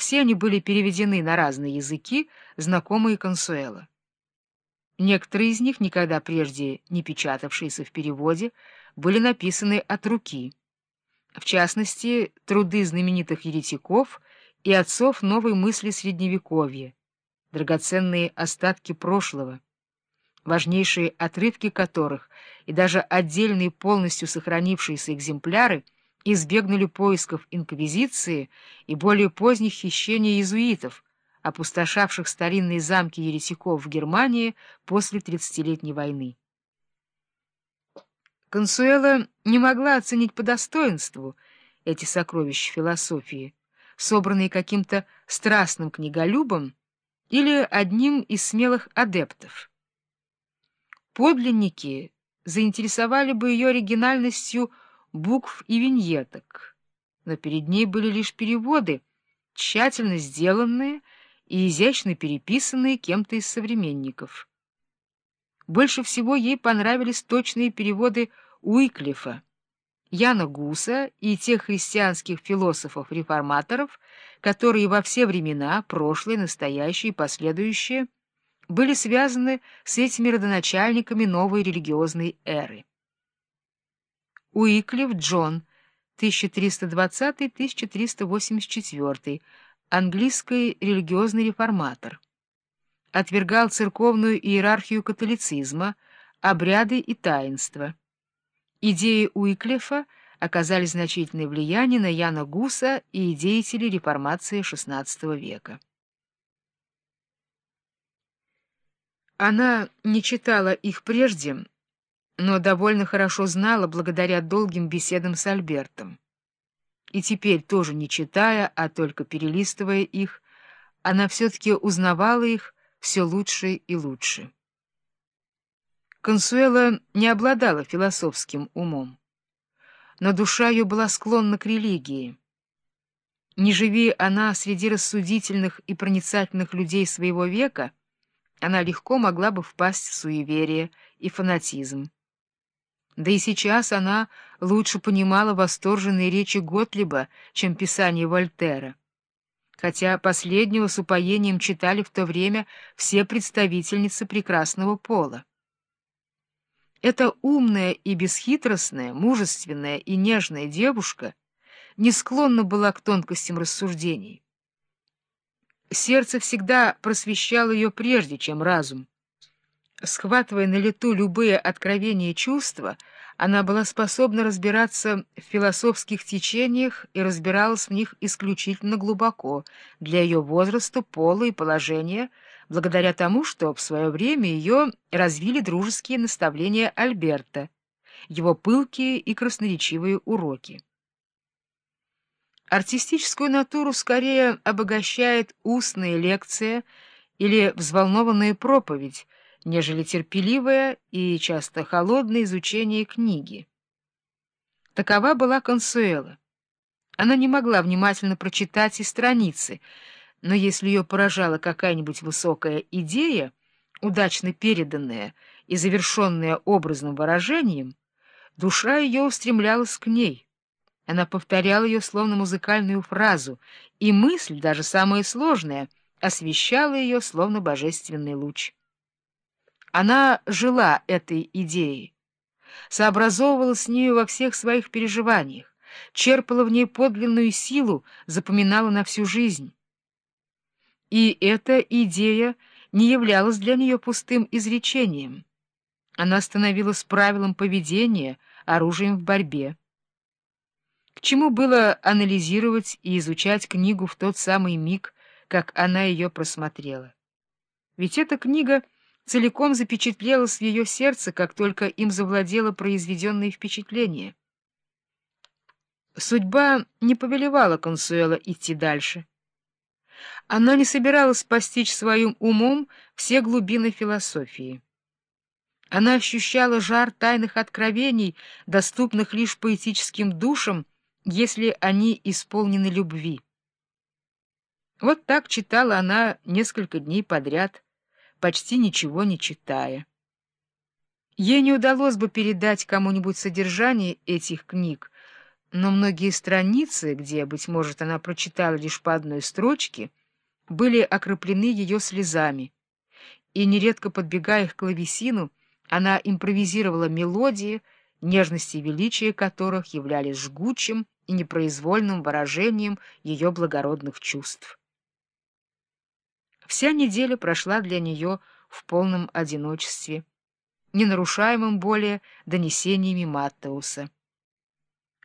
Все они были переведены на разные языки, знакомые Консуэла. Некоторые из них, никогда прежде не печатавшиеся в переводе, были написаны от руки. В частности, труды знаменитых еретиков и отцов новой мысли Средневековья, драгоценные остатки прошлого, важнейшие отрывки которых и даже отдельные полностью сохранившиеся экземпляры избегнули поисков инквизиции и более поздних хищений иезуитов, опустошавших старинные замки еретиков в Германии после Тридцатилетней войны. Консуэла не могла оценить по достоинству эти сокровища философии, собранные каким-то страстным книголюбом или одним из смелых адептов. Подлинники заинтересовали бы ее оригинальностью букв и виньеток, но перед ней были лишь переводы, тщательно сделанные и изящно переписанные кем-то из современников. Больше всего ей понравились точные переводы Уиклифа, Яна Гуса и тех христианских философов-реформаторов, которые во все времена, прошлые, настоящие и последующие, были связаны с этими родоначальниками новой религиозной эры. Уиклиф Джон, 1320-1384, английский религиозный реформатор. Отвергал церковную иерархию католицизма, обряды и таинства. Идеи Уиклифа оказали значительное влияние на Яна Гуса и деятелей реформации XVI века. Она не читала их прежде, но довольно хорошо знала благодаря долгим беседам с Альбертом. И теперь, тоже не читая, а только перелистывая их, она все-таки узнавала их все лучше и лучше. Консуэла не обладала философским умом, но душа ее была склонна к религии. Не живи она среди рассудительных и проницательных людей своего века, она легко могла бы впасть в суеверие и фанатизм. Да и сейчас она лучше понимала восторженные речи Готлиба, чем писание Вольтера. Хотя последнего с упоением читали в то время все представительницы прекрасного пола. Эта умная и бесхитростная, мужественная и нежная девушка не склонна была к тонкостям рассуждений. Сердце всегда просвещало ее прежде, чем разум. Схватывая на лету любые откровения чувства, она была способна разбираться в философских течениях и разбиралась в них исключительно глубоко для ее возраста, пола и положения, благодаря тому, что в свое время ее развили дружеские наставления Альберта, его пылкие и красноречивые уроки. Артистическую натуру скорее обогащает устная лекция или взволнованная проповедь, нежели терпеливое и часто холодное изучение книги. Такова была Консуэла. Она не могла внимательно прочитать и страницы, но если ее поражала какая-нибудь высокая идея, удачно переданная и завершенная образным выражением, душа ее устремлялась к ней. Она повторяла ее словно музыкальную фразу, и мысль, даже самая сложная, освещала ее словно божественный луч. Она жила этой идеей, сообразовывала с нею во всех своих переживаниях, черпала в ней подлинную силу, запоминала на всю жизнь. И эта идея не являлась для нее пустым изречением. Она становилась правилом поведения, оружием в борьбе. К чему было анализировать и изучать книгу в тот самый миг, как она ее просмотрела? Ведь эта книга целиком запечатлелась в ее сердце, как только им завладело произведенное впечатление. Судьба не повелевала Консуэла идти дальше. Она не собиралась постичь своим умом все глубины философии. Она ощущала жар тайных откровений, доступных лишь поэтическим душам, если они исполнены любви. Вот так читала она несколько дней подряд, почти ничего не читая. Ей не удалось бы передать кому-нибудь содержание этих книг, но многие страницы, где, быть может, она прочитала лишь по одной строчке, были окроплены ее слезами, и, нередко подбегая к клавесину, она импровизировала мелодии, нежности и величие которых являлись жгучим и непроизвольным выражением ее благородных чувств. Вся неделя прошла для нее в полном одиночестве, не нарушаемым более донесениями Маттеуса.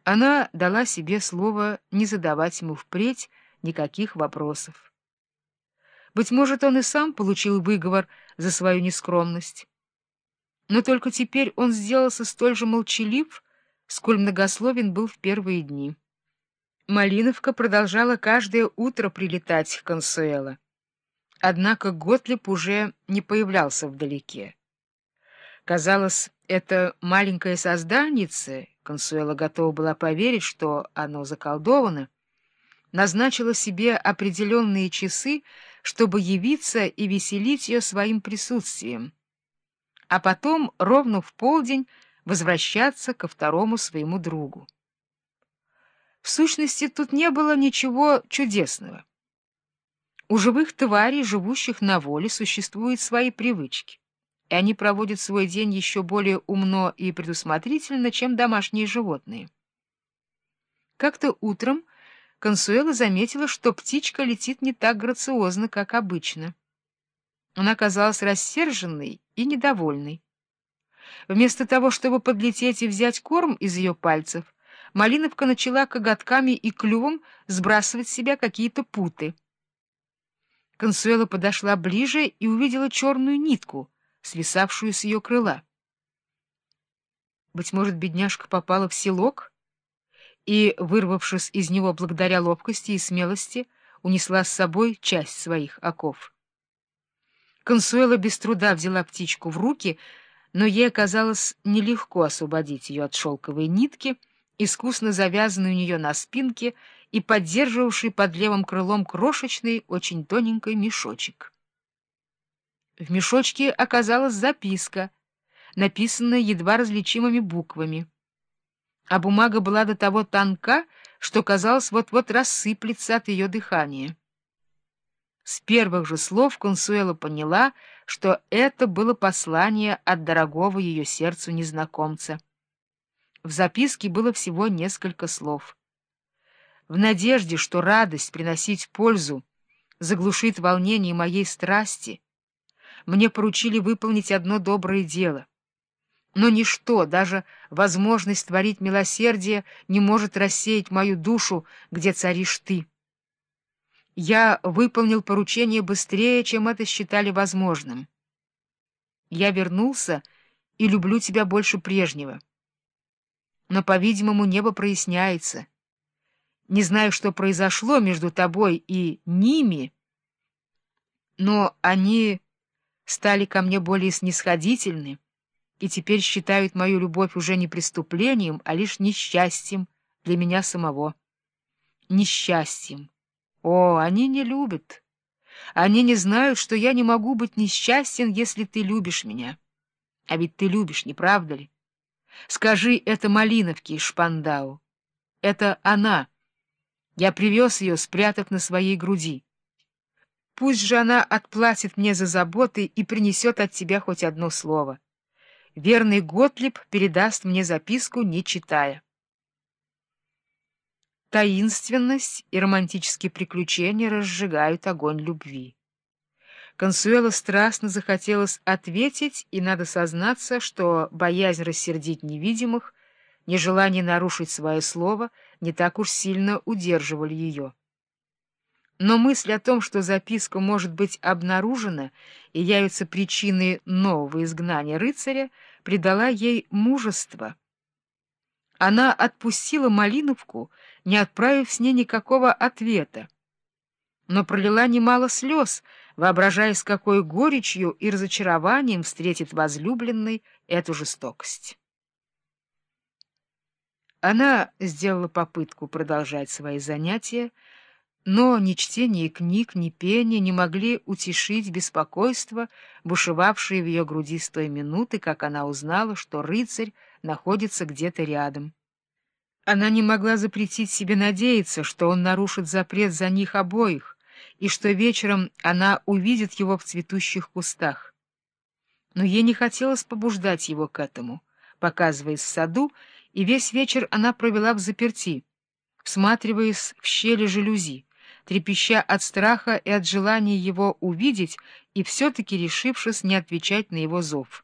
Она дала себе слово не задавать ему впредь никаких вопросов. Быть может, он и сам получил выговор за свою нескромность. Но только теперь он сделался столь же молчалив, сколь многословен был в первые дни. Малиновка продолжала каждое утро прилетать к Консуэло. Однако Готлиб уже не появлялся вдалеке. Казалось, это маленькое созданице, Консуэла готова была поверить, что оно заколдовано, назначила себе определенные часы, чтобы явиться и веселить ее своим присутствием, а потом ровно в полдень возвращаться ко второму своему другу. В сущности, тут не было ничего чудесного. У живых тварей, живущих на воле, существуют свои привычки, и они проводят свой день еще более умно и предусмотрительно, чем домашние животные. Как-то утром Консуэла заметила, что птичка летит не так грациозно, как обычно. Она казалась рассерженной и недовольной. Вместо того, чтобы подлететь и взять корм из ее пальцев, Малиновка начала коготками и клювом сбрасывать с себя какие-то путы. Консуэла подошла ближе и увидела черную нитку, свисавшую с ее крыла. Быть может, бедняжка попала в селок и, вырвавшись из него благодаря ловкости и смелости, унесла с собой часть своих оков. Консуэла без труда взяла птичку в руки, но ей оказалось нелегко освободить ее от шелковой нитки, искусно завязанной у нее на спинке и поддерживавший под левым крылом крошечный, очень тоненький мешочек. В мешочке оказалась записка, написанная едва различимыми буквами. А бумага была до того тонка, что, казалось, вот-вот рассыплется от ее дыхания. С первых же слов Консуэла поняла, что это было послание от дорогого ее сердцу незнакомца. В записке было всего несколько слов в надежде, что радость приносить пользу заглушит волнение моей страсти, мне поручили выполнить одно доброе дело. Но ничто, даже возможность творить милосердие, не может рассеять мою душу, где царишь ты. Я выполнил поручение быстрее, чем это считали возможным. Я вернулся и люблю тебя больше прежнего. Но, по-видимому, небо проясняется — не знаю, что произошло между тобой и ними, но они стали ко мне более снисходительны и теперь считают мою любовь уже не преступлением, а лишь несчастьем для меня самого. Несчастьем. О, они не любят. Они не знают, что я не могу быть несчастен, если ты любишь меня. А ведь ты любишь, не правда ли? Скажи это Малиновке из Шпандау. Это она — я привез ее, спрятав на своей груди. Пусть же она отплатит мне за заботы и принесет от тебя хоть одно слово. Верный Готлиб передаст мне записку, не читая. Таинственность и романтические приключения разжигают огонь любви. Консуэла страстно захотелось ответить, и надо сознаться, что боязнь рассердить невидимых нежелание нарушить свое слово не так уж сильно удерживали ее. Но мысль о том, что записка может быть обнаружена и явится причиной нового изгнания рыцаря, придала ей мужество. Она отпустила Малиновку, не отправив с ней никакого ответа, но пролила немало слез, воображая, с какой горечью и разочарованием встретит возлюбленный эту жестокость. Она сделала попытку продолжать свои занятия, но ни чтение книг, ни пение не могли утешить беспокойство, бушевавшее в ее груди с той минуты, как она узнала, что рыцарь находится где-то рядом. Она не могла запретить себе надеяться, что он нарушит запрет за них обоих, и что вечером она увидит его в цветущих кустах. Но ей не хотелось побуждать его к этому, показываясь в саду, и весь вечер она провела в заперти, всматриваясь в щели жалюзи, трепеща от страха и от желания его увидеть и все-таки решившись не отвечать на его зов.